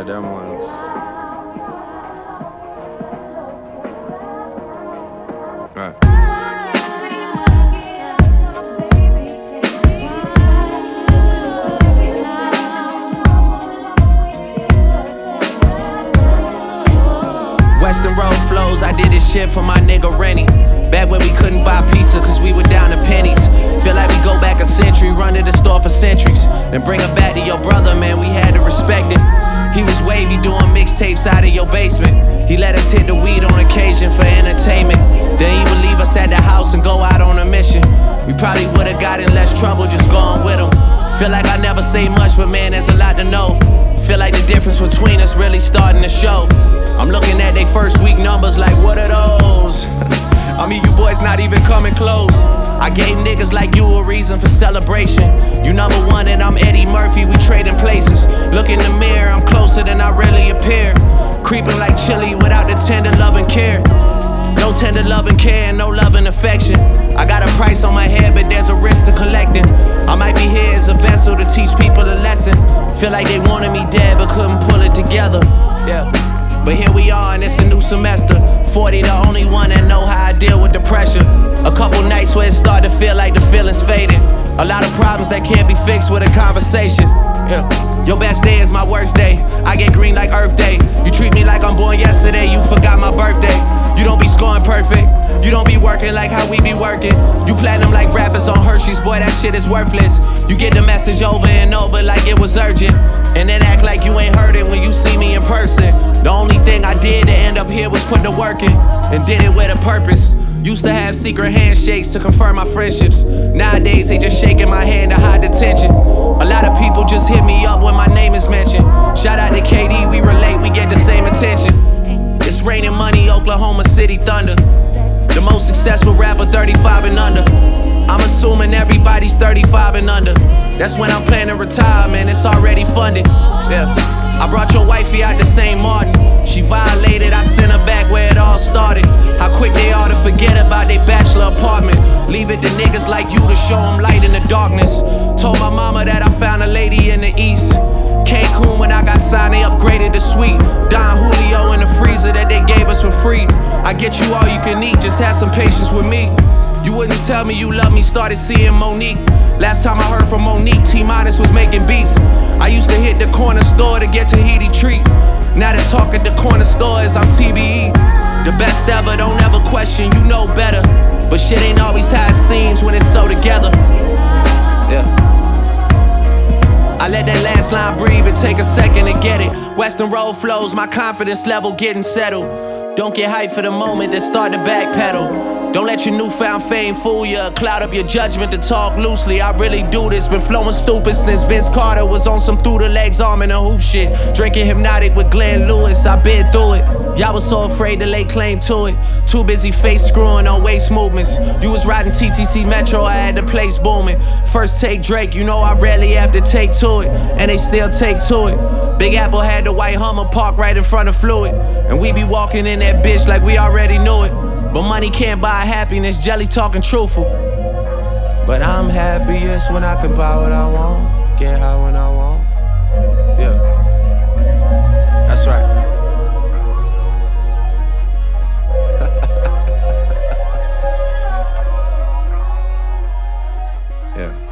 of them ones. Weston Road flows, I did this shit for my nigga Rennie. Back when we couldn't buy pizza cause we were down to pennies. Feel like we go back a century, run to the store for centuries. Then bring it back to your brother, man, we had to respect it. He was wavy doing mixtapes out of your basement. He let us hit the weed on occasion for entertainment. Then he would leave us at the house and go out on a mission. We probably would've got in less trouble just going with him. Feel like I never say much, but man, there's a lot to know. Feel like the difference between us really starting to show. I'm looking at they first week numbers like, what are those? I mean, you boys not even coming close. I gave niggas like you a reason for celebration. You number one and I'm Eddie Murphy, we trading places. Look in the Creeping like chili without the tender love and care. No tender love and care, no love and affection. I got a price on my head, but there's a risk to collecting. I might be here as a vessel to teach people a lesson. Feel like they wanted me dead, but couldn't pull it together. Yeah. But here we are, and it's a new semester. 40, the only one that know how I deal with the pressure. A couple nights where it started to feel like the feeling's fading. A lot of problems that can't be fixed with a conversation. Yeah. Your best day is my worst day. I get green like Earth Day. Be perfect. You don't be working like how we be working. You platinum like wrappers on Hershey's, boy, that shit is worthless. You get the message over and over like it was urgent. And then act like you ain't heard it when you see me in person. The only thing I did to end up here was put the work in. And did it with a purpose. Used to have secret handshakes to confirm my friendships. Nowadays, they just shaking my hand to hide the tension. A lot of people just hit me up when my name is mentioned. Shout out to KD, we relate, we Oklahoma City Thunder. The most successful rapper, 35 and under. I'm assuming everybody's 35 and under. That's when I'm planning retirement. It's already funded. Yeah. I brought your wifey out to St. Martin. She violated, I sent her back where it all started. How quick they are to forget about their bachelor apartment. Leave it to niggas like you to show them light in the darkness. Told my mama that I found a lady in the east. Cancun when I got signed, they upgraded the suite. Don Julio in the freezer that they gave us for free. I get you all you can eat, just have some patience with me. You wouldn't tell me you love me, started seeing Monique. Last time I heard from Monique, T Minus was making beats. I used to hit the corner store to get Tahiti treat. Now the talk at the corner store is I'm TBE. The best ever, don't ever question, you know better. But shit ain't always how it seems when it's so together. Yeah. Line breathe and take a second to get it. Weston road flows, my confidence level getting settled. Don't get hyped for the moment, then start to backpedal. Don't let your newfound fame fool you, cloud up your judgment to talk loosely. I really do this, been flowing stupid since Vince Carter was on some through the legs arm in a hoop shit. Drinking Hpnotiq with Glenn Lewis, I been through it. Y'all was so afraid to lay claim to it. Too busy face screwing on waist movements. You was riding TTC Metro, I had the place booming. First take Drake, you know I rarely have to take to it, and they still take to it. Big Apple had the white Hummer parked right in front of Fluid, and we be walking in that bitch like we already knew it. But money can't buy happiness, jelly talking truthful. But I'm happiest when I can buy what I want, get high when I want. Yeah. That's right. yeah.